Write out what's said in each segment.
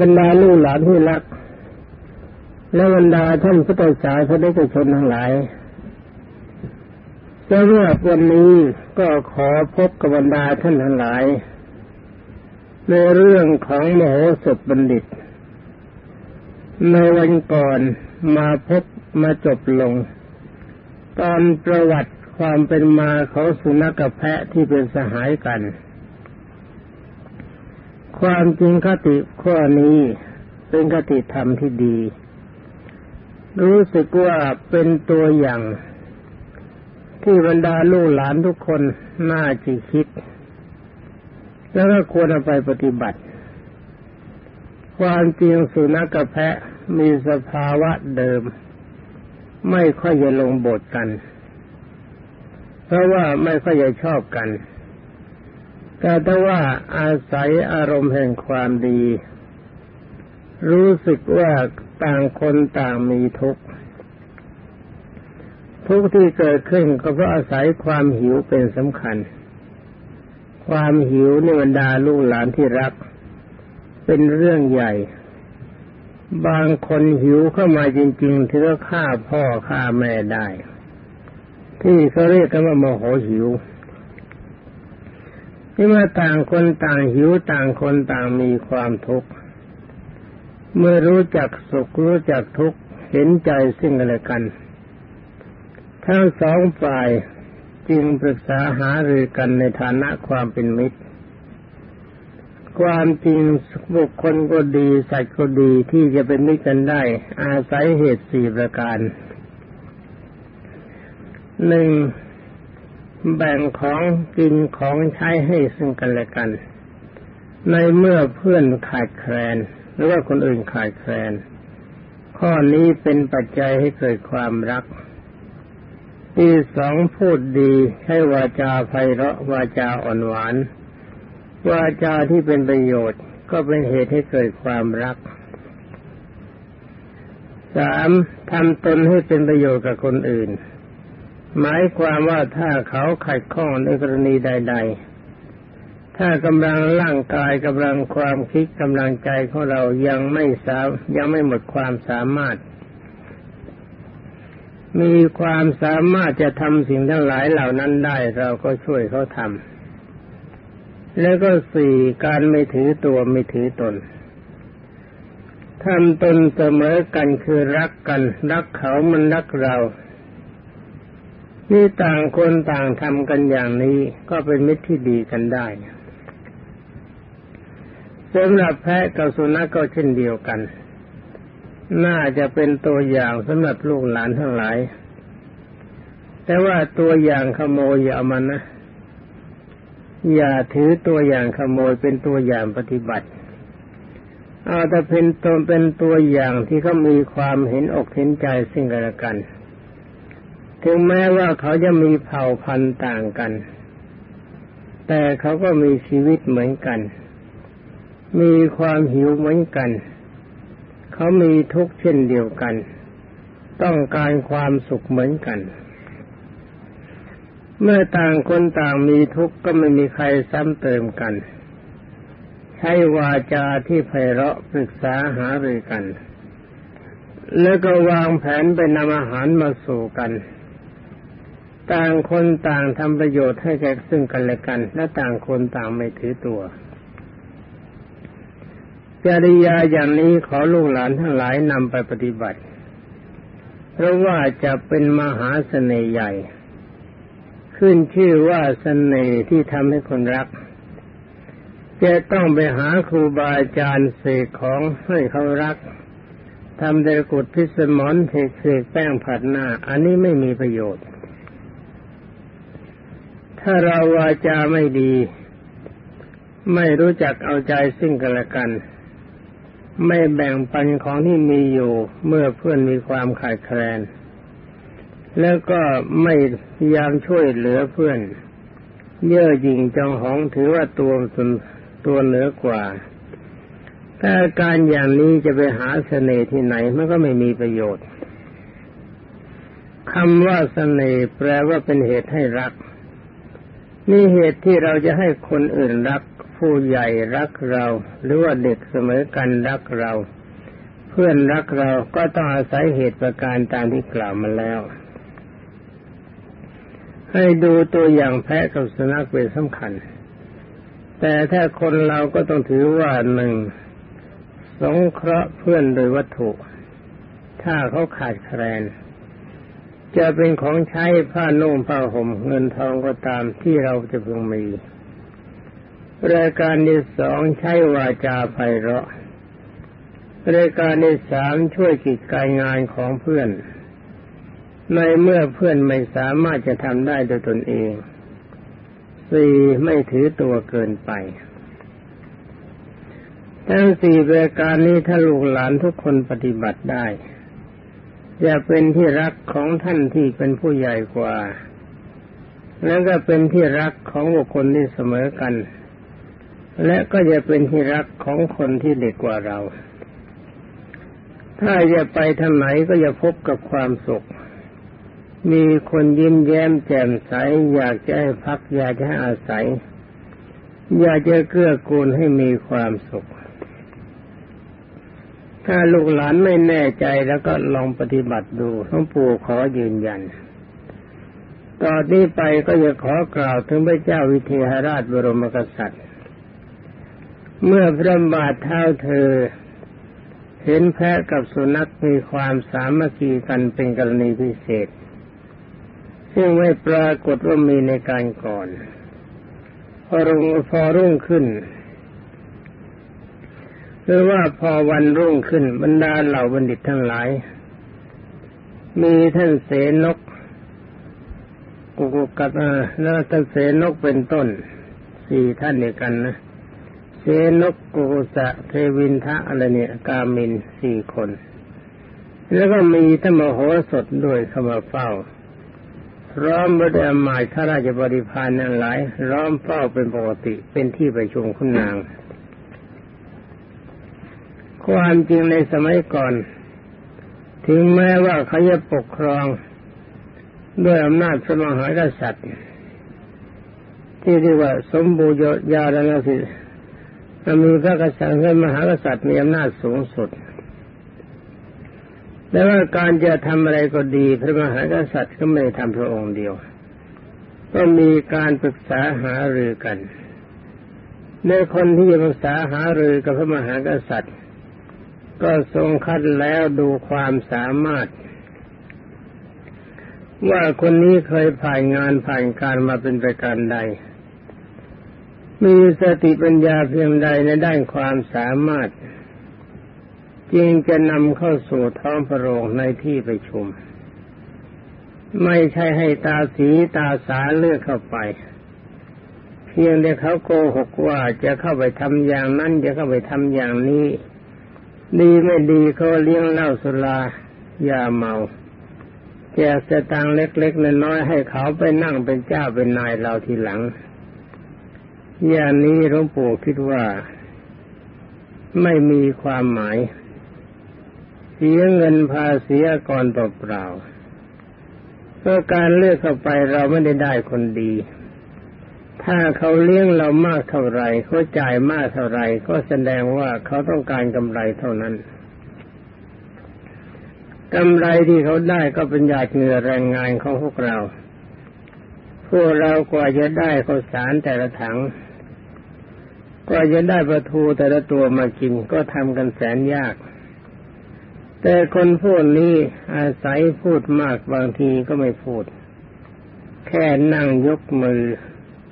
บรรดาลูกหลานที่รัก และบรรดาท่านพุทธศาสนิกชนทั้งหลายสำหรับวันนี้ก็ขอพบกับบรรดาท่านทั้งหลาย ในเรื่องของมโหสถบัณฑิต ในวันก่อนมาพบมาจบลง ตอนประวัติความเป็นมาของสุนัขกับแพะที่เป็นสหายกัน ความจริงคติข้อนี้เป็นคติธรรมที่ดี รู้สึกว่าเป็นตัวอย่าง ที่บรรดาลูกหลานทุกคนน่าจะคิด แล้วก็ควรเอาไปปฏิบัติ ความจริงสุนัขกับแพะมีสภาวะเดิม ไม่ค่อยจะลงบทกัน เพราะว่าไม่ค่อยจะชอบกัน แต่ถ้าว่าอาศัยอารมณ์แห่งความดี รู้สึกว่าต่างคนต่างมีทุกข์ทุกที่เกิดขึ้นก็เพราะอาศัยความหิวเป็นสำคัญ ความหิวในบรรดาลูกหลานที่รัก เป็นเรื่องใหญ่ บางคนหิวเข้ามาจริงๆถึงก็ฆ่าพ่อฆ่าแม่ได้ ที่เขาเรียกกันว่าโมโหหิว ที่มาต่างคนต่างหิวต่างคนต่างมีความทุกข์เมื่อรู้จักสุขรู้จักทุกข์เห็นใจซึ่งกันและกัน ทั้งสองฝ่ายจึงปรึกษาหารือกันในฐานะความเป็นมิตร ความจริงบุคคลก็ดีสัตว์ก็ดีที่จะเป็นมิตรกันได้ อาศัยเหตุสี่ประการหนึ่ง แบ่งของกินของใช้ให้ซึ่งกันและกัน ในเมื่อเพื่อนขาดแคลน หรือว่าคนอื่นขาดแคลน ข้อนี้เป็นปัจจัยให้เกิดความรัก ที่สองพูดดีให้วาจาไพเราะวาจาอ่อนหวาน วาจาที่เป็นประโยชน์ก็เป็นเหตุให้เกิดความรักสามทำตนให้เป็นประโยชน์กับคนอื่น หมายความว่าถ้าเขาขัดข้องในกรณีใด ๆ ถ้ากำลังร่างกายกำลังความคิดกำลังใจของเรายังไม่สายังไม่หมดความสามารถ มีความสามารถจะทำสิ่งทั้งหลายเหล่านั้นได้ เราก็ช่วยเขาทำแล้วก็สี่การไม่ถือตัวไม่ถือตนทำตนเสมอกันคือรักกัน รักเขามันรักเรา นี่ต่างคนต่างทำกันอย่างนี้ก็เป็นมิตรที่ดีกันได้สำหรับแพะกับสุนัขก็เช่นเดียวกัน น่าจะเป็นตัวอย่างสำหรับลูกหลานทั้งหลาย แต่ว่าตัวอย่างขโมยอย่ามันนะ อย่าถือตัวอย่างขโมยเป็นตัวอย่างปฏิบัติเอาแต่เป็นตัวเป็นตัวอย่างที่เขามีความเห็นอกเห็นใจสิ่งกันและกัน ถึงแม้ว่าเขาจะมีเผ่าพันธุ์ต่างกัน แต่เขาก็มีชีวิตเหมือนกัน มีความหิวเหมือนกัน เขามีทุกข์เช่นเดียวกัน ต้องการความสุขเหมือนกัน เมื่อต่างคนต่างมีทุกข์ก็ไม่มีใครซ้ำเติมกัน ใช้วาจาที่ไพเราะปรึกษาหารือกันแล้วก็วางแผนไปนำอาหารมาสู่กัน ต่างคนต่างทำประโยชน์ให้แก่ซึ่งกันและกัน และต่างคนต่างไม่ถือตัวจริยาอย่างนี้ขอลูกหลานทั้งหลายนำไปปฏิบัติ เพราะว่าจะเป็นมหาเสน่ห์ใหญ่ ขึ้นชื่อว่าเสน่ห์ที่ทำให้คนรัก จะต้องไปหาครูบาอาจารย์เสกของให้เขารักทำเดรกุดพิสมอนเทกเสกแป้งผัดหน้า อันนี้ไม่มีประโยชน์ ถ้าเราวาจาไม่ดี ไม่รู้จักเอาใจซึ่งกันและกัน ไม่แบ่งปันของที่มีอยู่เมื่อเพื่อนมีความขาดแคลน แล้วก็ไม่พยายามช่วยเหลือเพื่อน เย่อหยิ่งจองหองถือว่าตัวสุนตัวเหนือกว่าถ้าการอย่างนี้จะไปหาเสน่ห์ที่ไหนมันก็ไม่มีประโยชน์คำว่าเสน่ห์แปลว่าเป็นเหตุให้รัก นี่เหตุที่เราจะให้คนอื่นรัก ผู้ใหญ่รักเรา หรือว่าเด็กเสมอกันรักเรา เพื่อนรักเราก็ต้องอาศัยเหตุประการตามที่กล่าวมาแล้ว ให้ดูตัวอย่างแพะกับสุนัขเป็นสำคัญ แต่ถ้าคนเราก็ต้องถือว่าหนึ่งสงเคราะห์เพื่อนโดยวัตถุ ถ้าเขาขาดแคลน จะเป็นของใช้ผ้านุ่งผ้าห่มเงินทองก็ตามที่เราจะพึงมี รายการที่สองใช้วาจาไพเราะ รายการที่สามช่วยกิจการงานของเพื่อน ในเมื่อเพื่อนไม่สามารถจะทำได้โดยตนเองสี่ไม่ถือตัวเกินไป ทั้งสี่รายการนี้ถ้าลูกหลานทุกคนปฏิบัติได้ จะเป็นที่รักของท่านที่เป็นผู้ใหญ่กว่า แล้วก็เป็นที่รักของบุคคลที่เสมอกัน และก็จะเป็นที่รักของคนที่เด็กกว่าเรา ถ้าจะไปทางไหนก็จะพบกับความสุข มีคนยิ้มแย้มแจ่มใส อยากจะให้พักอยากจะให้อาศัย อยากจะเกื้อกูลให้มีความสุข ถ้าลูกหลานไม่แน่ใจแล้วก็ลองปฏิบัติดูหลวงปู่ขอยืนยัน ตอนนี้ไปก็จะขอกล่าวถึงพระเจ้าวิเทหราชบรมกษัตริย์ เมื่อพระบาทเท้าเธอ เห็นแพะกับสุนัขมีความสามัคคีกันเป็นกรณีพิเศษ ซึ่งไม่ปรากฏว่ามีในการก่อน พอรุ่งพอรุ่งขึ้น หรือว่าพอวันรุ่งขึ้นบรรดาเหล่าบัณฑิตทั้งหลาย มีท่านเสนกกุกุกัตแล้วท่านเสนกเป็นต้นสี่ท่านเดียกันนะเสนกกุกุสะเทวินทะอะไรเนี่ย กามินสี่คน แล้วก็มีท่านมโหสถด้วยเข้ามาเฝ้าพร้อมด้วยอมาตข้าราชบริพารนั้นหลายร้อมเฝ้าเป็นปกติเป็นที่ประชุมคุณนาง ความจริงในสมัยก่อน ถึงแม้ว่าเขาจะปกครองด้วยอำนาจสมหากษัตริย์ ที่เรียกว่าสมบูรณ์ยาแลนะสิมีพระกษัตริย์เป็นมหากษัตริย์มีอำนาจสูงสุด แต่ว่าการจะทำอะไรก็ดี พระมหากษัตริย์ก็ไม่ได้ทำพระองค์เดียว ก็มีการปรึกษาหารือกันในคนที่จะปรึกษาหารือกับพระมหากษัตริย์ ก็ทรงคัดแล้วดูความสามารถ ว่าคนนี้เคยผ่านงานผ่านการมาเป็นประการใด มีสติปัญญาเพียงใดในด้านความสามารถ จึงจะนำเข้าสู่ท้องพระโรงในที่ประชุม ไม่ใช่ให้ตาสีตาสาเลือกเข้าไปเพียงแต่เขาโกหกว่าจะเข้าไปทำอย่างนั้นจะเข้าไปทำอย่างนี้ ดีไม่ดีเขาเลี้ยงเหล้าสุรายาเมาแจกสตางเล็กๆน้อยๆให้เขาไปนั่งเป็นเจ้าเป็นนายเราทีหลัง อย่างนี้หลวงปู่คิดว่า ไม่มีความหมาย เสียเงินภาษีก่อนเปล่าเพราะการเลือกเข้าไปเราไม่ได้ได้คนดี ถ้าเขาเลี้ยงเรามากเท่าไรเขาจ่ายมากเท่าไรก็แสดงว่าเขาต้องการกำไรเท่านั้นกำไรที่เขาได้ก็เป็นหยาดเหงื่อแรงงานของพวกเรา พวกเรากว่าจะได้ข้าวสารแต่ละถังกว่าจะได้ประทูแต่ละตัวมากินก็ทำกันแสนยาก แต่คนพวกนี้อาศัยพูดมากบางทีก็ไม่พูด แค่นั่งยกมือ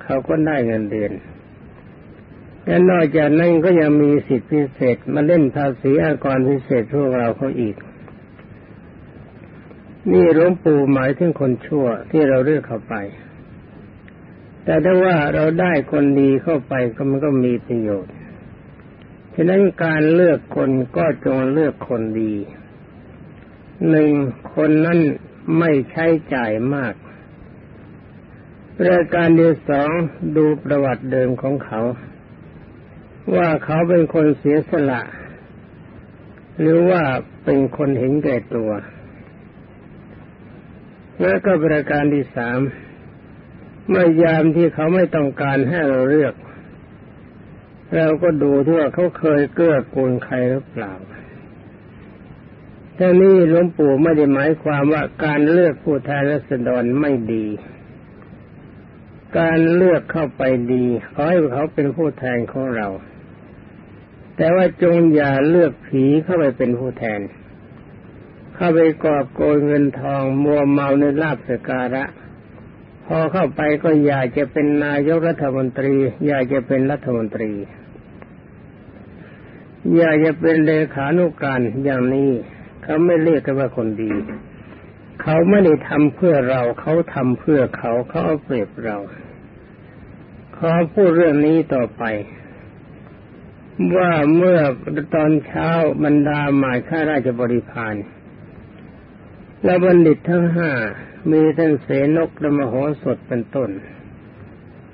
เขาก็ได้เงินเดือนและนอกจากนั้นก็ยังมีสิทธิพิเศษมาเล่นภาษีอากรพิเศษพวกเราเขาอีก นี่หลวงปู่หมายถึงคนชั่วที่เราเลือกเข้าไป แต่ถ้าว่าเราได้คนดีเข้าไปก็มันก็มีประโยชน์ฉะนั้นการเลือกคนก็จงเลือกคนดีหนึ่งคนนั้นไม่ใช้จ่ายมาก รายการที่สองดูประวัติเดิมของเขา ว่าเขาเป็นคนเสียสละ หรือว่าเป็นคนเห็นแก่ตัว แล้วก็ประการที่สามเมื่อยามที่เขาไม่ต้องการให้เราเลือก เราก็ดูที่ว่าเขาเคยเกื้อกูลใครหรือเปล่าท่านี้หลวงปู่ไม่ได้หมายความว่าการเลือกผู้แทนรัศดรไม่ดี การเลือกเข้าไปดีขอให้เขาเป็นผู้แทนของเรา แต่ว่าจงอย่าเลือกผีเข้าไปเป็นผู้แทน เข้าไปกอบโกยเงินทองมัวเมาในลาบสการะ พอเข้าไปก็อยากจะเป็นนายกรัฐมนตรี อยากจะเป็นรัฐมนตรี อยากจะเป็นเลขานุการอย่างนี้ เขาไม่เรียกกันว่าคนดีเขาไม่ได้ทำเพื่อเราเขาทำเพื่อเขาเขาเอาเปรียบเรา ขอพูดเรื่องนี้ต่อไป ว่าเมื่อตอนเช้าบรรดาหมายข้าราชบริพารและบัณฑิตทั้งห้ามีท่านเสนกและมโหสถเป็นต้น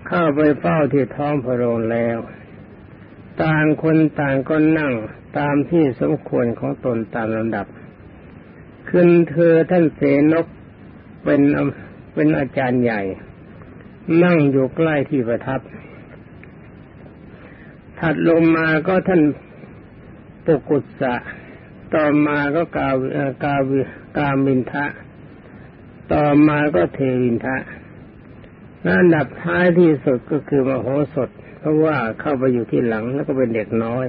เข้าไปเฝ้าที่ท้องพระโรงแล้ว ต่างคนต่างก็นั่งตามที่สมควรของตนตามลำดับ ขึ้นเธอท่านเสนกเป็นเป็นอาจารย์ใหญ่ นั่งอยู่ใกล้ที่ประทับ ถัดลงมาก็ท่านปุกุสะต่อมาก็กาวกาวิกามินทะ ต่อมาก็เทวินทะอันดับท้ายที่สุดก็คือมโหสถ เพราะว่าเข้าไปอยู่ที่หลังแล้วก็เป็นเด็กน้อย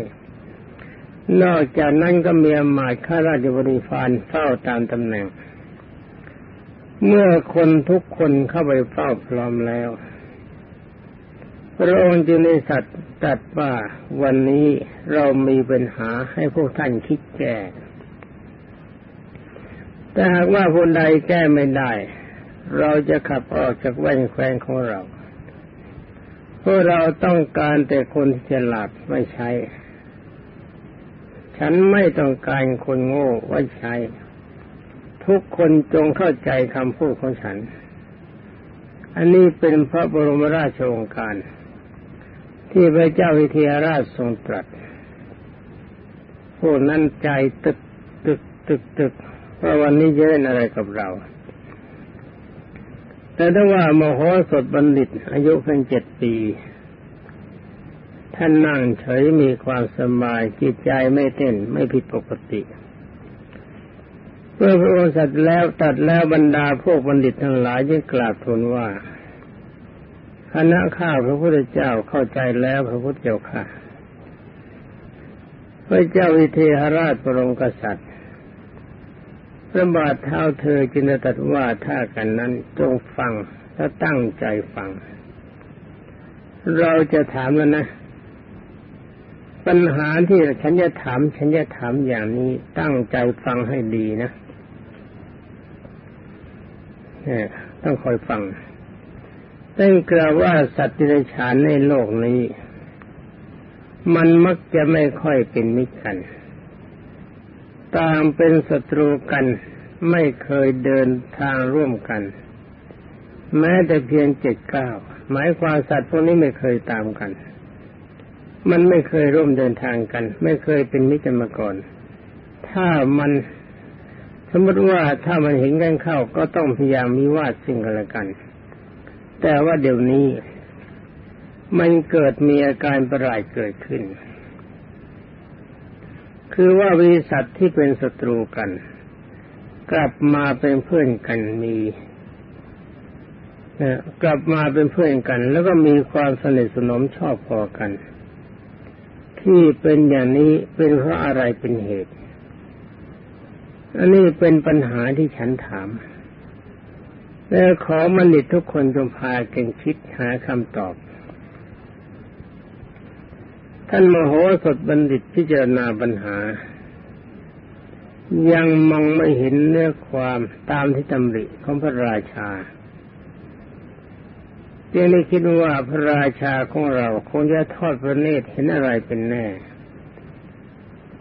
นอกจากนั้นก็มีอมาตข้าราชบริพารเฝ้าตามตำแหน่ง เมื่อคนทุกคนเข้าไปเฝ้าพร้อมแล้ว พระองค์จึงได้สัตว์ตัดว่าวันนี้เรามีปัญหาให้พวกท่านคิดแก้แต่หากว่าคนใดแก้ไม่ได้ เราจะขับออกจากแว่นแคว้นของเราเพราะเราต้องการแต่คนที่ฉลาดไม่ใช่ฉันไม่ต้องการคนโง่ไว้ใช้ ทุกคนจงเข้าใจคำพูดของฉัน อันนี้เป็นพระบรมราชโองการ ที่พระเจ้าวิเทหราชทรงตรัสพวกนั้นใจตึกตึกตึกตึกว่าวันนี้จะเล่นอะไรกับเรา แต่ถ้าว่ามโหสถบัณฑิต อายุเพียงเจ็ดปี ท่านนั่งเฉยมีความสบายจิตใจไม่เต้นไม่ผิดปกติ มื่อพระองค์สัตว์แล้วตัดแล้วบรรดาพวกบัณฑิตทั้งหลายจึงกราบทูลว่าคณะข้าพระพุทธเจ้าเข้าใจแล้วพระพุทธเจ้าค่ะพระเจ้าวิเทหราชปรมกษัตริย์พระบาทเท้าเธอจึงตรัสว่าถ้ากันนั้นจงฟังและตั้งใจฟัง เราจะถามแล้วนะ ปัญหาที่ฉันจะถาม ฉันจะถามอย่างนี้ตั้งใจฟังให้ดีนะ ต้องคอยฟังตั้กล่าวว่าสัตว์ที่ไรฉานในโลกนี้ มันมักจะไม่ค่อยเป็นมิตรกันต่างเป็นศัตรูกันไม่เคยเดินทางร่วมกัน แม้แต่เพียงเจ็ดเก้าหมายความสัตว์พวกนี้ไม่เคยตามกัน มันไม่เคยร่วมเดินทางกัน ไม่เคยเป็นมิตรมาก่อน ถ้ามัน สมมติว่าถ้ามันเห็นกันเข้าก็ต้องพยายามมีวาดสิ่งกันละกัน แต่ว่าเดี๋ยวนี้ มันเกิดมีอาการประหลาดเกิดขึ้น คือว่าบริษัทที่เป็นศัตรูกัน กลับมาเป็นเพื่อนกันมีกลับมาเป็นเพื่อนกัน แล้วก็มีความสนิทสนมชอบพอกัน ที่เป็นอย่างนี้เป็นเพราะอะไรเป็นเหตุ อันนี้เป็นปัญหาที่ฉันถาม และขอมนิตทุกคนจงพาเก่งคิดหาคำตอบ ท่านมโหสถบัณฑิตพิจารณาปัญหา ยังมองไม่เห็นเนื้อความตามที่ตำริของพระราชาจึงได้คิดว่าพระราชาของเราคงจะทอดพระเนตรเห็นอะไรเป็นแน่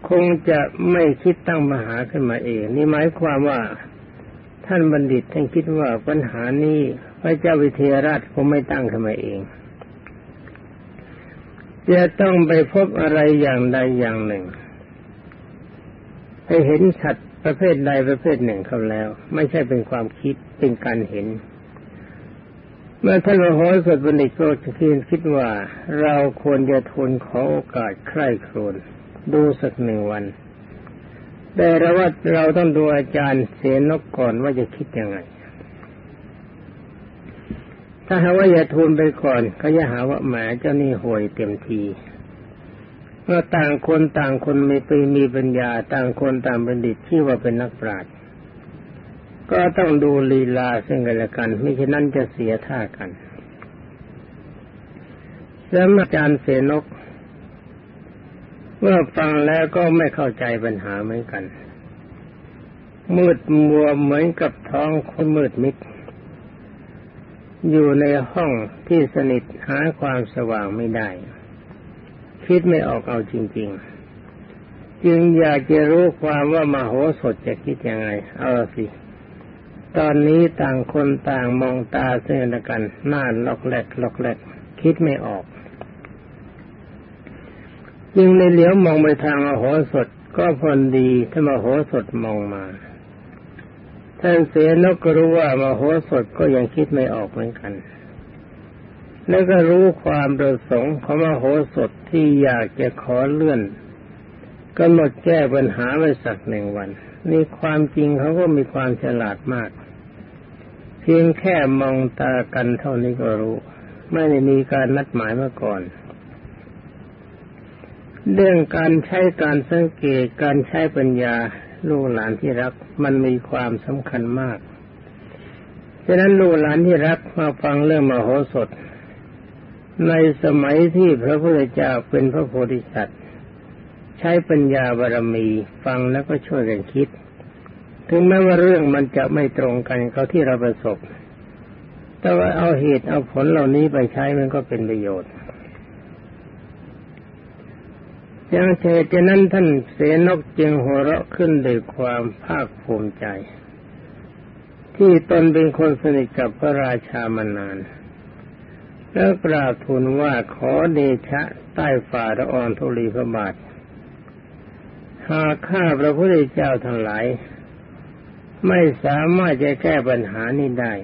คงจะไม่คิดตั้งมหาขึ้นมาเอง นี่หมายความว่าท่านบัณฑิตท่านคิดว่าปัญหานี้พระเจ้าวิเทหราชคงไม่ตั้งขึ้นมาเอง จะต้องไปพบอะไรอย่างใดอย่างหนึ่งไปเห็นสัตว์ประเภทใดประเภทหนึ่งเขาแล้ว ไม่ใช่เป็นความคิดเป็นการเห็น เมื่อท่านมโหสถบัณฑิตก็คิดคิดว่าเราควรจะทูลขอโอกาสใคร่ครวญ ดูสักหนึ่งวัน แต่เราว่าเราต้องดูอาจารย์เสนกก่อนว่าจะคิดยังไง ถ้าหาว่าอย่าทูลไปก่อนก็จะหาว่าแหมเจ้านี่ห่วยเต็มทีเมื่อต่างคนต่างคนมีปีมีปัญญา ต่างคนต่างบัณฑิตที่ว่าเป็นนักปราชญ์ก็ต้องดูลีลาซึ่งกันและกันไม่เช่นนั้นจะเสียท่ากันแล้วอาจารย์เสนก เมื่อฟังแล้วก็ไม่เข้าใจปัญหาเหมือนกัน มืดมัวเหมือนกับท้องคนมืดมิด อยู่ในห้องที่สนิทหาความสว่างไม่ได้ คิดไม่ออกเอาจริง ๆ จึงอยากจะรู้ความว่ามโหสถจะคิดยังไง เอาสิ ตอนนี้ต่างคนต่างมองตาเส้นกันหน้าล็อกแลกล็อกแลกคิดไม่ออก ยิ่งในเหลียวมองไปทางมโหสถก็พอดีถ้ามโหสถมองมาท่านเสนกก็รู้ว่ามโหสถก็ยังคิดไม่ออกเหมือนกัน แล้วก็รู้ความประสงค์ของมโหสถที่อยากจะขอเลื่อนก็หมดแก้ปัญหาไว้สักหนึ่งวัน นี่ความจริงเขาก็มีความฉลาดมาก เพียงแค่มองตากันเท่านี้ก็รู้ ไม่ได้มีการนัดหมายมาก่อน เรื่องการใช้การสังเกตการใช้ปัญญาลูกหลานที่รักมันมีความสำคัญมากฉะนั้นลูกหลานที่รักมาฟังเรื่องมโหสถ ในสมัยที่พระพุทธเจ้าเป็นพระโพธิสัตว์ ใช้ปัญญาบารมีฟังแล้วก็ช่วยกันคิด ถึงแม้ว่าเรื่องมันจะไม่ตรงกันเขาที่เราประสบ แต่ว่าเอาเหตุเอาผลเหล่านี้ไปใช้มันก็เป็นประโยชน์ ยังเหตุนั้นท่านเสนกจึงหัวเราะขึ้นด้วยความภาคภูมิใจ ที่ตนเป็นคนสนิทกับพระราชามานาน แล้วกราบทูลว่าขอเดชะใต้ฝ่าละอองธุลีพระบาทหากข้าพระพุทธเจ้าทั้งหลาย ไม่สามารถจะแก้ปัญหานี้ได้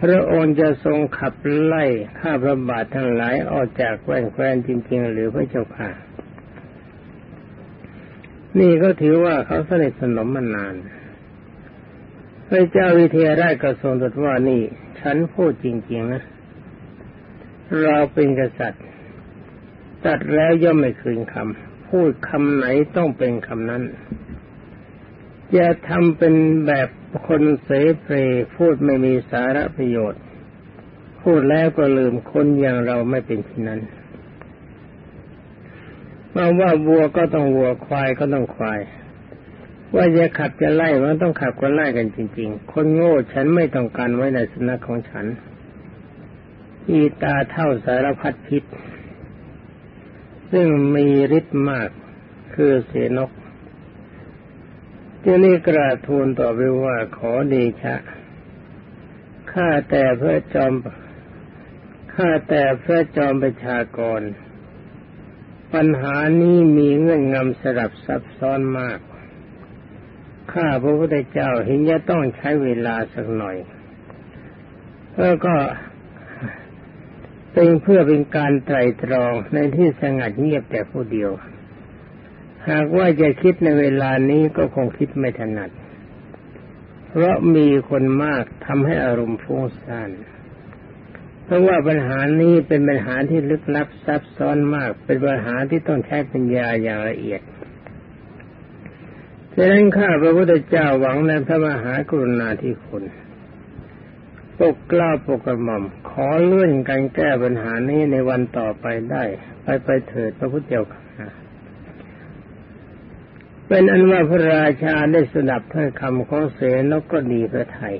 พระองค์จะทรงขับไล่ข้าพระบาททั้งหลายออกจากแคว้นแคว้นจริง ๆ หรือพระเจ้าค่ะ นี่ก็ถือว่าเขาสนิทสนมมานานพระเจ้าวิเทหราชกระทรงตรัสว่านี่ ฉันพูดจริง ๆ นะ เราเป็นกษัตริย์ ตัดแล้วย่อมไม่คืนคำพูดคำไหนต้องเป็นคำนั้น อย่าทำเป็นแบบคนเสเพลพูดไม่มีสาระประโยชน์ พูดแล้วก็ลืมคนอย่างเราไม่เป็นเช่นั้น มาว่าวัวก็ต้องวัวควายก็ต้องควาย ว่าจะขับจะไล่มันต้องขับก็ไล่กันจริง ๆ คนโง่ฉันไม่ต้องการไว้ในสุนัขของฉัน อีตาเท่าสารพัดพิษ ซึ่งมีฤทธิ์มากคือเสนกที่นี่กราทูลต่อไปว่าขอเดชะข้าแต่พระจอมข้าแต่พระจอมประชากร ปัญหานี้มีเงื่อนงำสลับซับซ้อนมาก ข้าพระพุทธเจ้าเห็นจะต้องใช้เวลาสักหน่อย แล้วก็เป็นเพื่อเป็นการไตรตรองในที่สงัดเงียบแต่ผู้เดียว หากว่าจะคิดในเวลานี้ก็คงคิดไม่ถนัด เพราะมีคนมากทำให้อารมณ์ฟุ้งซ่าน เพราะว่าปัญหานี้เป็นปัญหาที่ลึกลับซับซ้อนมาก เป็นปัญหาที่ต้องใช้ปัญญาอย่างละเอียดฉะนั้นข้าพระพุทธเจ้าหวังในพระมหากรุณาธิคุณปกกล้าปกกระหม่อม ขอเลื่อนการแก้ปัญหานี้ในวันต่อไปได้ ไปไปเถิดพระพุทธเจ้าค่ะเป็นอันว่าพระราชาได้สดับถ้อยคำของเสนกก็ดีพระไทย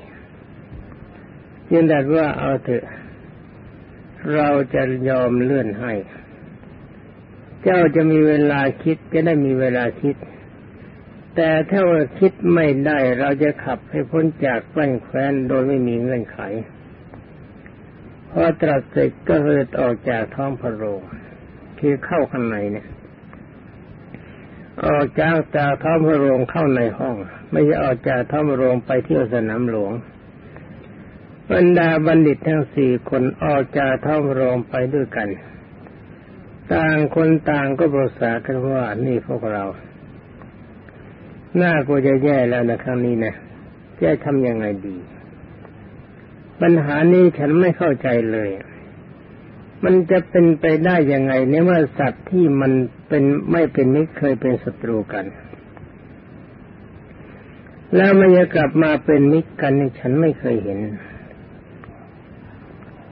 จึงดัดว่าเอาเถอะ เราจะยอมเลื่อนให้ เจ้าจะมีเวลาคิดจะได้มีเวลาคิด แต่ถ้าว่าคิดไม่ได้เราจะขับให้พ้นจากแคว้นแคว้นโดยไม่มีเงื่อนไขพอตรัสเสร็จก็เหิดออกจากท้องพระโรงคือเข้าข้างในเนี่ย ออกจากจากท้องพระโรงเข้าในห้อง ไม่ใช่ออกจากท้องพระโรงไปเที่ยวสนามหลวง บรรดาบัณฑิตทั้งสี่คนออกจากท้องโรงไปด้วยกัน ต่างคนต่างก็ปรึกษากันว่านี่พวกเรา หน้ากูจะแย่แล้วนะครั้งนี้นะจะทำยังไงดี ปัญหานี้ฉันไม่เข้าใจเลย มันจะเป็นไปได้ยังไงในเมื่อสัตว์ที่มันเป็นไม่เป็นมิตรเคยเป็นศัตรูกันแล้วมันจะกลับมาเป็นมิตรกันฉันไม่เคยเห็น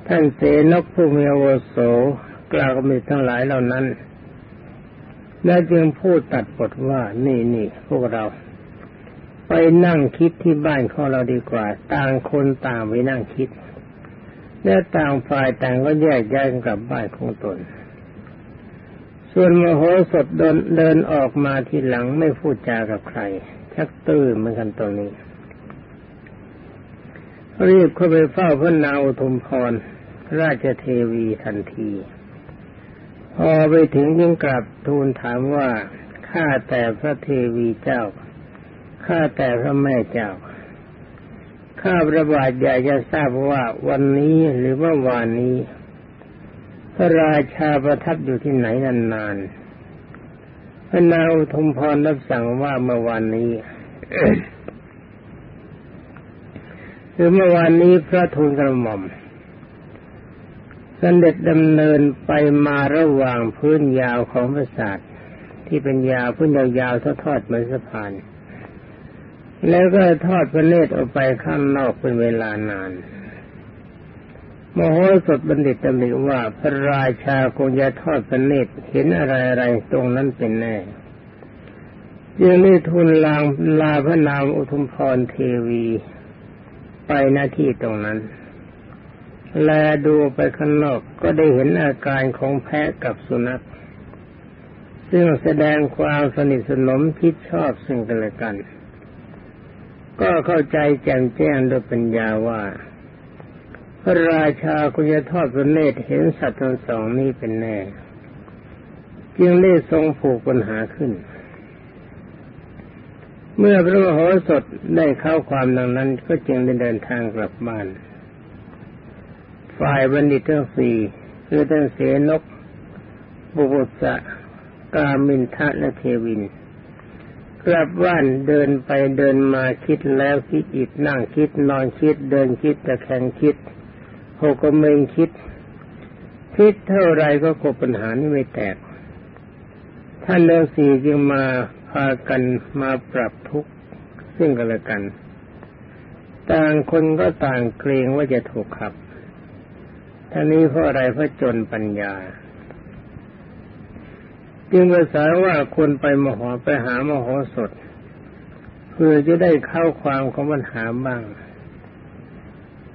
ท่านเสนกผู้มีอวโสกล่าวกับมิตรทั้งหลายเหล่านั้น แล้วจึงพูดตัดบทว่านี่นี่พวกเรา ไปนั่งคิดที่บ้านของเราดีกว่า ต่างคนต่างไปนั่งคิด และต่างฝ่ายต่างก็แยกย้ายกันกลับบ้านของตน ส่วนมโหสถเดินเดินออกมาทีหลังไม่พูดจากับใครชักตื้อเหมือนกันตรงนี้รีบเข้าไปเฝ้าพระนางอุทุมพร ราชเทวีทันที พอไปถึงยิ่งกลับทูลถามว่าข้าแต่พระเทวีเจ้าข้าแต่พระแม่เจ้าข้าประบาทอยากจะทราบว่าวันนี้หรือว่าวานนี้ พระราชาประทับอยู่ที่ไหนนานๆพระนางอุทุมพรรับสั่งว่าเมื่อวานนี้คือเมื่อวานนี้พระทูลกระหม่อม เสด็จดำเนินไปมาระหว่างพื้นยาวของปราสาทที่เป็นยาวพื้นยาวๆทอดเหมือนสะพาน แล้วก็ทอดพระเนตรออกไปข้างนอกเป็นเวลานานมโหสถบัณฑิตตำหนิว่าพระราชาคงจะทอดพระเนตรเห็นอะไรอะไรตรงนั้นเป็นแน่ยังได้ทูลลางลาพระนามอุทุมพรเทวี ไปหน้าที่ตรงนั้น แลดูไปข้างนอกก็ได้เห็นอาการของแพะกับสุนัข ซึ่งแสดงความสนิทสนมคิดชอบซึ่งกันและกัน ก็เข้าใจแจ่มแจ้งด้วยปัญญาว่า พระราชาคุณจะทอดพระเนตรเห็นสัตว์ทั้งสองนี้เป็นแน่จึงได้ทรงผูกปัญหาขึ้น เมื่อพระมโหสถได้เข้าความดังนั้นก็จึงได้เดินทางกลับบ้าน ฝ่ายบัณฑิตทั้งสี่คือท่านเสนก บุบุษะกามินทะและเทวิน กลับบ้านเดินไปเดินมาคิดแล้วคิดอีกนั่งคิดนอนคิดเดินคิดตะแคงคิดหกเมงคิด คิดเท่าไรก็กบปัญหานี้ไม่แตก ท่านเรื่องสี่จึงมาพากันมาปรับทุกข์ซึ่งกันและกัน ต่างคนก็ต่างเกรงว่าจะถูกขับ ท่านี้เพราะอะไรเพราะจนปัญญา จึงภาษาว่าคนไปมโหไปหามโหสถเพื่อจะได้เข้าความของปัญหาบ้าง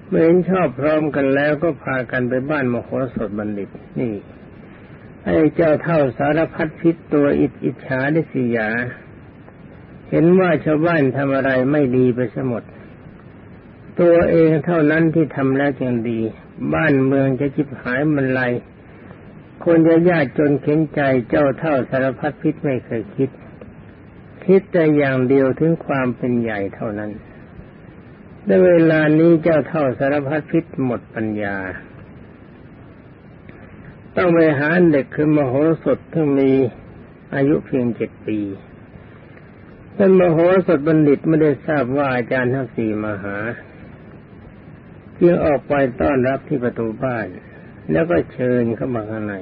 เมื่อเห็นชอบพร้อมกันแล้วก็พากันไปบ้านมโหสถบัณฑิต นี่ไอ้เจ้าเท่าสารพัดพิษตัวอิจอิจฉาไดิสิยา เห็นว่าชาวบ้านทำอะไรไม่ดีไปสมด ตัวเองเท่านั้นที่ทำแล้วจึงดี บ้านเมืองจะจิบหายมันไรคนจะยากจนเข็นใจเจ้าเท่าสารพัดพิษไม่เคยคิด คิดแต่อย่างเดียวถึงความเป็นใหญ่เท่านั้นในเวลานี้เจ้าเท่าสารพัดพิษหมดปัญญา ต้องไปหาเด็กคือมโหสถที่มีอายุเพียงเจ็ดปีท่านมโหสถบัณฑิตไม่ได้ทราบว่าอาจารย์ทั้งสี่มาหา จึงออกไปต้อนรับที่ประตูบ้าน แล้วก็เชิญเข้ามาข้างใน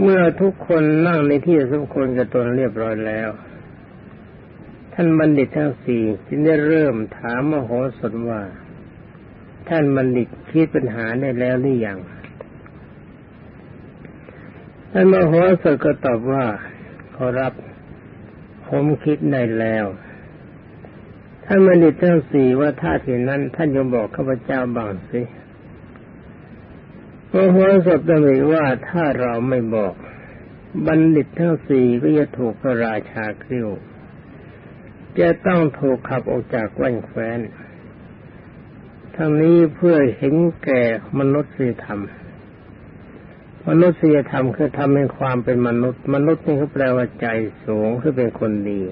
เมื่อทุกคนนั่งในที่สมควรกับตนเรียบร้อยแล้ว ท่านบัณฑิตทั้งสี่จึงได้เริ่มถามมโหสถว่า ท่านบัณฑิตคิดปัญหาได้แล้วหรือยังท่านมโหสถก็ตอบว่าขอรับผมคิดได้แล้ว ท่านบัณฑิตทั้งสี่ว่าถ้าถึงนั้น ท่านจะบอกข้าพเจ้าบ้างสิพระโหสถตรัสว่าถ้าเราไม่บอก บัณฑิตทั้งสี่ก็จะถูกพระราชากริ้วจะต้องถูกขับออกจากแว่นแคว้น ทั้งนี้เพื่อเห็นแก่มนุษยธรรม มนุษยธรรมคือทำให้ความเป็นมนุษย์ มนุษย์นี่เขาแปลว่าใจสูงคือเป็นคนดี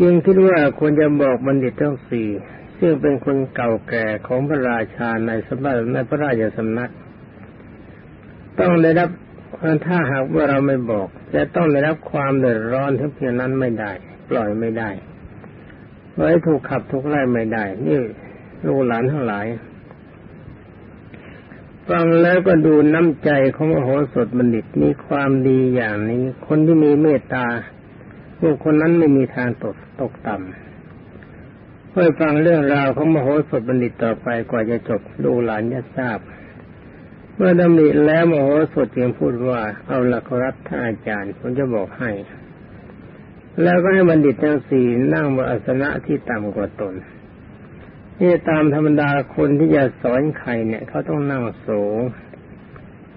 จึงคิดว่าควรจะบอกบัณฑิตทั้งสี่ซึ่งเป็นคนเก่าแก่ของพระราชาในสมบัติในพระราชสำนัก ต้องได้รับถ้าหากว่าเราไม่บอก จะต้องได้รับความเดือดร้อนทั้งเพียงนั้นไม่ได้ ปล่อยไม่ได้ไว้ถูกขับทุกไล่ไม่ได้ นี่ลูกหลานทั้งหลาย ฟังแล้วก็ดูน้ำใจของมโหสถบัณฑิตมีความดีอย่างนี้ คนที่มีเมตตาพวกคนนั้นไม่มีทางตก ตกต่ำเพื่อฟังเรื่องราวของมโหสถบัณฑิตต่อไปกว่าจะจบลูกหลานจะทราบ เมื่อดำริแล้วมโหสถจึงพูดว่าเอาละครับท่านอาจารย์ผมจะบอกให้ แล้วก็ให้บัณฑิตทั้งสี่นั่งบนอาสนะที่ต่ำกว่าตนนี่ตามธรรมดาคนที่จะสอนใครเนี่ยเขาต้องนั่งสูง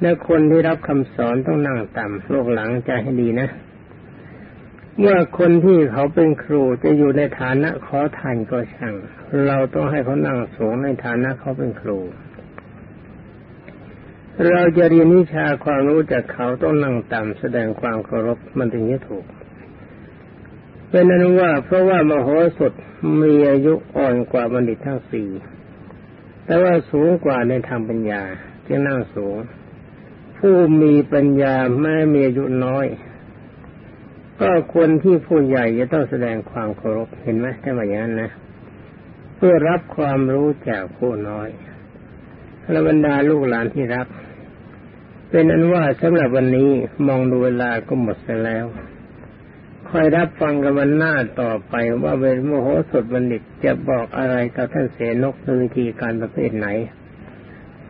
และคนที่รับคำสอนต้องนั่งต่ำโลกหลังใจให้ดีนะ เมื่อคนที่เขาเป็นครูจะอยู่ในฐานะขอทานก็ช่าง เราต้องให้เขานั่งสูงในฐานะเขาเป็นครู เราจะเรียนวิชาความรู้จากเขาต้องนั่งต่ำแสดงความเคารพมันถึงจะถูก เป็นนั้นว่าเพราะว่ามโหสถมีอายุอ่อนกว่าบัณฑิตทั้งสี่แต่ว่าสูงกว่าในทางปัญญาจึงนั่งสูง ผู้มีปัญญาแม้มีอายุน้อย ก็ควรที่ผู้ใหญ่จะต้องแสดงความเคารพเห็นไหมถ้าอย่างนั้นนะ เพื่อรับความรู้จากผู้น้อยและบรรดาลูกหลานที่รักเป็นนั้นว่าสำหรับวันนี้มองดูเวลาก็หมดไปแล้วคอยรับฟังกันวันหน้าต่อไปว่าเป็นโมโหสดบัณฑิตจะบอกอะไรกับท่านเสนกในวิธีการประเภทไหน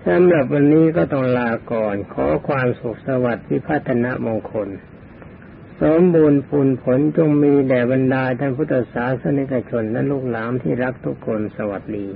สำหรับวันนี้ก็ต้องลาก่อน ขอความสุขสวัสดิ์ที่พัฒนามงคล สมบูรณ์ผลผลจงมีแด่บรรดาท่านพุทธศาสนิกชนและลูกหลานที่รักทุกคนสวัสดี